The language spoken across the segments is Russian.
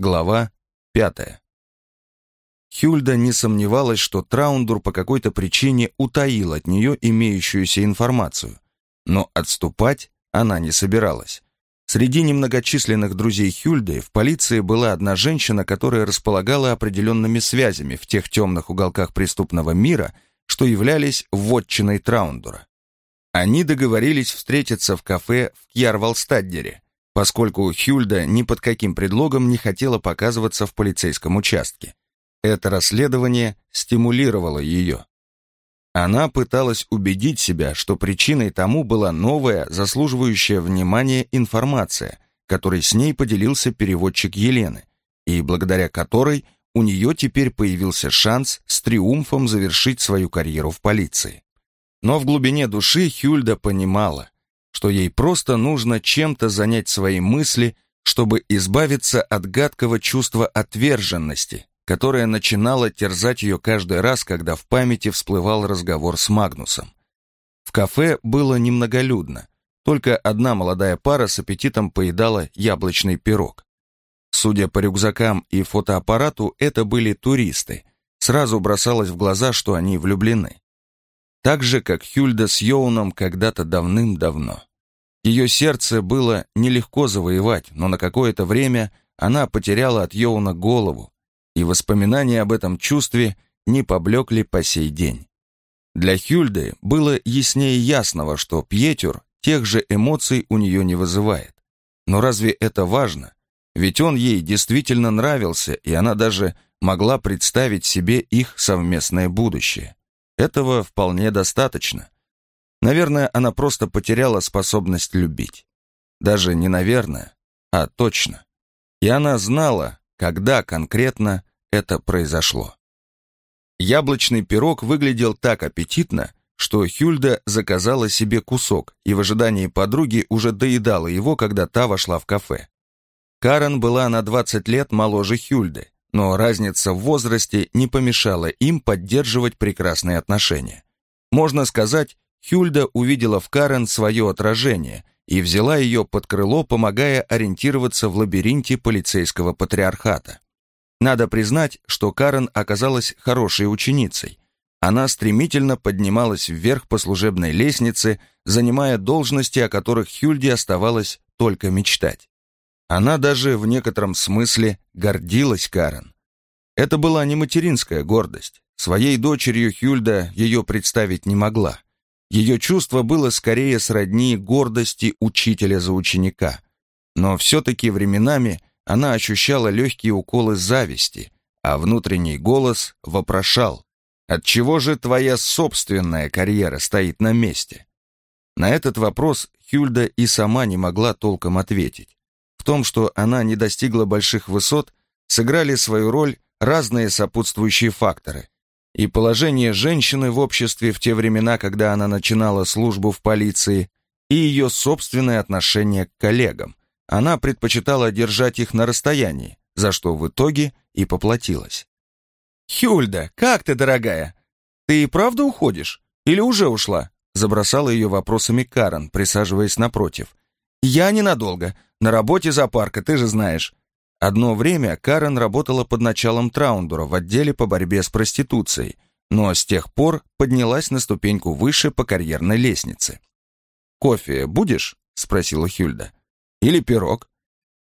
Глава пятая. Хюльда не сомневалась, что Траундур по какой-то причине утаил от нее имеющуюся информацию, но отступать она не собиралась. Среди немногочисленных друзей Хюльды в полиции была одна женщина, которая располагала определенными связями в тех темных уголках преступного мира, что являлись вотчиной Траундура. Они договорились встретиться в кафе в Кьярвалстаддере, поскольку Хюльда ни под каким предлогом не хотела показываться в полицейском участке. Это расследование стимулировало ее. Она пыталась убедить себя, что причиной тому была новая, заслуживающая внимания информация, которой с ней поделился переводчик Елены, и благодаря которой у нее теперь появился шанс с триумфом завершить свою карьеру в полиции. Но в глубине души Хюльда понимала, что ей просто нужно чем-то занять свои мысли, чтобы избавиться от гадкого чувства отверженности, которое начинало терзать ее каждый раз, когда в памяти всплывал разговор с Магнусом. В кафе было немноголюдно, только одна молодая пара с аппетитом поедала яблочный пирог. Судя по рюкзакам и фотоаппарату, это были туристы. Сразу бросалось в глаза, что они влюблены. Так же, как Хюльда с Йоуном когда-то давным-давно. Ее сердце было нелегко завоевать, но на какое-то время она потеряла от Йоуна голову, и воспоминания об этом чувстве не поблекли по сей день. Для Хюльды было яснее ясного, что Пьетюр тех же эмоций у нее не вызывает. Но разве это важно? Ведь он ей действительно нравился, и она даже могла представить себе их совместное будущее. Этого вполне достаточно. Наверное, она просто потеряла способность любить. Даже не наверное, а точно. И она знала, когда конкретно это произошло. Яблочный пирог выглядел так аппетитно, что Хюльда заказала себе кусок и в ожидании подруги уже доедала его, когда та вошла в кафе. Карен была на 20 лет моложе Хюльды, но разница в возрасте не помешала им поддерживать прекрасные отношения. Можно сказать, Хюльда увидела в Карен свое отражение и взяла ее под крыло, помогая ориентироваться в лабиринте полицейского патриархата. Надо признать, что Карен оказалась хорошей ученицей. Она стремительно поднималась вверх по служебной лестнице, занимая должности, о которых Хюльде оставалось только мечтать. Она даже в некотором смысле гордилась Карен. Это была не материнская гордость. Своей дочерью Хюльда ее представить не могла. Ее чувство было скорее сродни гордости учителя за ученика. Но все-таки временами она ощущала легкие уколы зависти, а внутренний голос вопрошал, «Отчего же твоя собственная карьера стоит на месте?» На этот вопрос Хюльда и сама не могла толком ответить том, что она не достигла больших высот, сыграли свою роль разные сопутствующие факторы. И положение женщины в обществе в те времена, когда она начинала службу в полиции, и ее собственное отношение к коллегам. Она предпочитала держать их на расстоянии, за что в итоге и поплатилась. «Хюльда, как ты, дорогая? Ты и правда уходишь? Или уже ушла?» Забросала ее вопросами Карен, присаживаясь напротив. «Я ненадолго. На работе зоопарка, ты же знаешь». Одно время Карен работала под началом Траундура в отделе по борьбе с проституцией, но с тех пор поднялась на ступеньку выше по карьерной лестнице. «Кофе будешь?» — спросила Хюльда. «Или пирог?»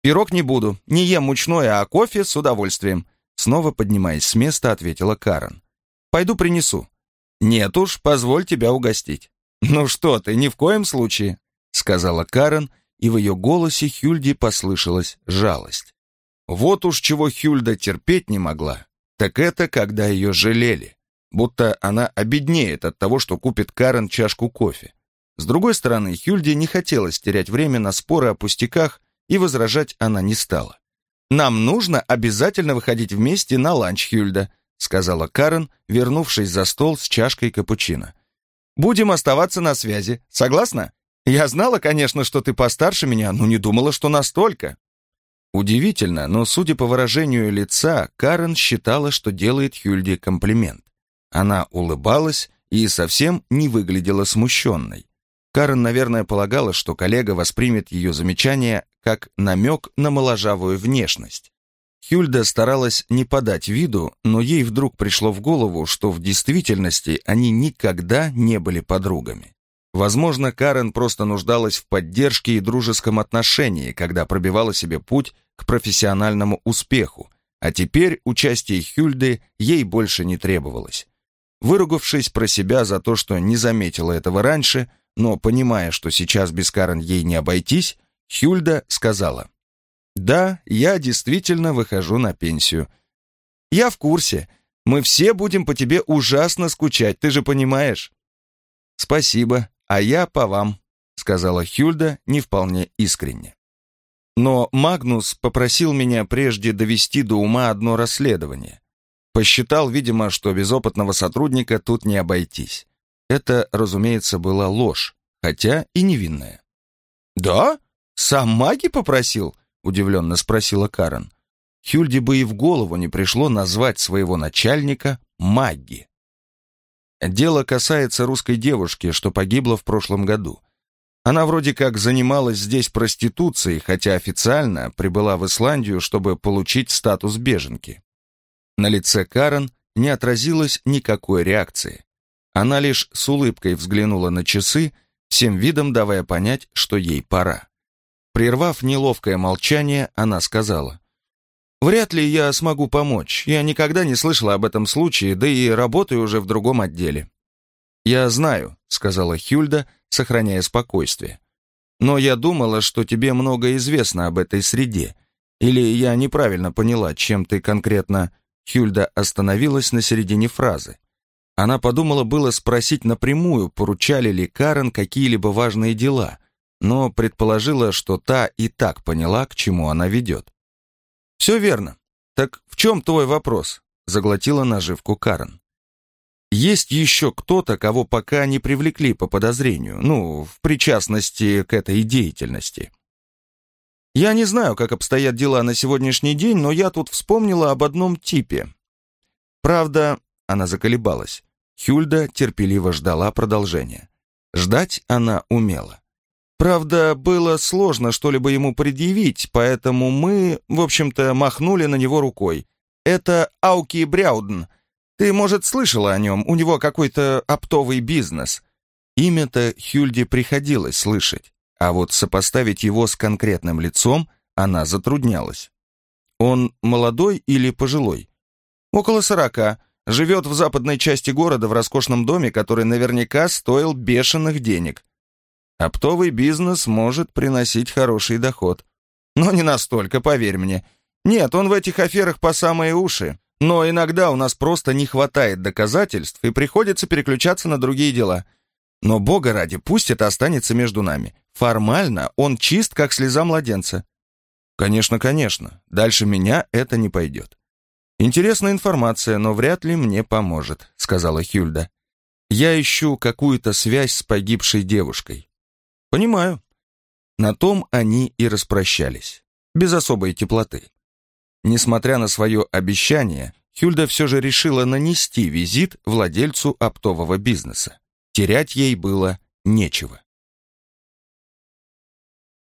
«Пирог не буду, не ем мучное, а кофе с удовольствием», снова поднимаясь с места, ответила Карен. «Пойду принесу». «Нет уж, позволь тебя угостить». «Ну что ты, ни в коем случае», сказала Карен, и в ее голосе Хюльде послышалась жалость. Вот уж чего Хюльда терпеть не могла, так это когда ее жалели, будто она обеднеет от того, что купит Карен чашку кофе. С другой стороны, Хюльде не хотелось терять время на споры о пустяках, и возражать она не стала. «Нам нужно обязательно выходить вместе на ланч, Хюльда», сказала Карен, вернувшись за стол с чашкой капучино. «Будем оставаться на связи. Согласна?» Я знала, конечно, что ты постарше меня, но не думала, что настолько». Удивительно, но, судя по выражению лица, Карен считала, что делает Хюльде комплимент. Она улыбалась и совсем не выглядела смущенной. Карен, наверное, полагала, что коллега воспримет ее замечание как намек на моложавую внешность. Хюльда старалась не подать виду, но ей вдруг пришло в голову, что в действительности они никогда не были подругами. Возможно, Карен просто нуждалась в поддержке и дружеском отношении, когда пробивала себе путь к профессиональному успеху, а теперь участие Хюльды ей больше не требовалось. Выругавшись про себя за то, что не заметила этого раньше, но понимая, что сейчас без Карен ей не обойтись, Хюльда сказала, «Да, я действительно выхожу на пенсию. Я в курсе. Мы все будем по тебе ужасно скучать, ты же понимаешь?» «Спасибо, а я по вам», — сказала Хюльда не вполне искренне. Но Магнус попросил меня прежде довести до ума одно расследование. Посчитал, видимо, что без опытного сотрудника тут не обойтись. Это, разумеется, была ложь, хотя и невинная. «Да? Сам Маги попросил?» — удивленно спросила Карен. Хюльде бы и в голову не пришло назвать своего начальника Магги. Дело касается русской девушки, что погибла в прошлом году. Она вроде как занималась здесь проституцией, хотя официально прибыла в Исландию, чтобы получить статус беженки. На лице Карен не отразилось никакой реакции. Она лишь с улыбкой взглянула на часы, всем видом давая понять, что ей пора. Прервав неловкое молчание, она сказала, «Вряд ли я смогу помочь. Я никогда не слышала об этом случае, да и работаю уже в другом отделе». «Я знаю», — сказала Хюльда, сохраняя спокойствие. «Но я думала, что тебе много известно об этой среде. Или я неправильно поняла, чем ты конкретно...» Хюльда остановилась на середине фразы. Она подумала было спросить напрямую, поручали ли Карен какие-либо важные дела, но предположила, что та и так поняла, к чему она ведет. «Все верно. Так в чем твой вопрос?» — заглотила наживку Карен. «Есть еще кто-то, кого пока не привлекли по подозрению, ну, в причастности к этой деятельности?» «Я не знаю, как обстоят дела на сегодняшний день, но я тут вспомнила об одном типе. Правда, она заколебалась. Хюльда терпеливо ждала продолжения. Ждать она умела. Правда, было сложно что-либо ему предъявить, поэтому мы, в общем-то, махнули на него рукой. Это Ауки Бряуден. Ты, может, слышала о нем, у него какой-то оптовый бизнес. Имя-то Хюльде приходилось слышать, а вот сопоставить его с конкретным лицом она затруднялась. Он молодой или пожилой? Около сорока. Живет в западной части города в роскошном доме, который наверняка стоил бешеных денег. Оптовый бизнес может приносить хороший доход. Но не настолько, поверь мне. Нет, он в этих аферах по самые уши. Но иногда у нас просто не хватает доказательств, и приходится переключаться на другие дела. Но, бога ради, пусть это останется между нами. Формально он чист, как слеза младенца. Конечно, конечно. Дальше меня это не пойдет. Интересная информация, но вряд ли мне поможет, сказала Хюльда. Я ищу какую-то связь с погибшей девушкой. «Понимаю». На том они и распрощались, без особой теплоты. Несмотря на свое обещание, Хюльда все же решила нанести визит владельцу оптового бизнеса. Терять ей было нечего.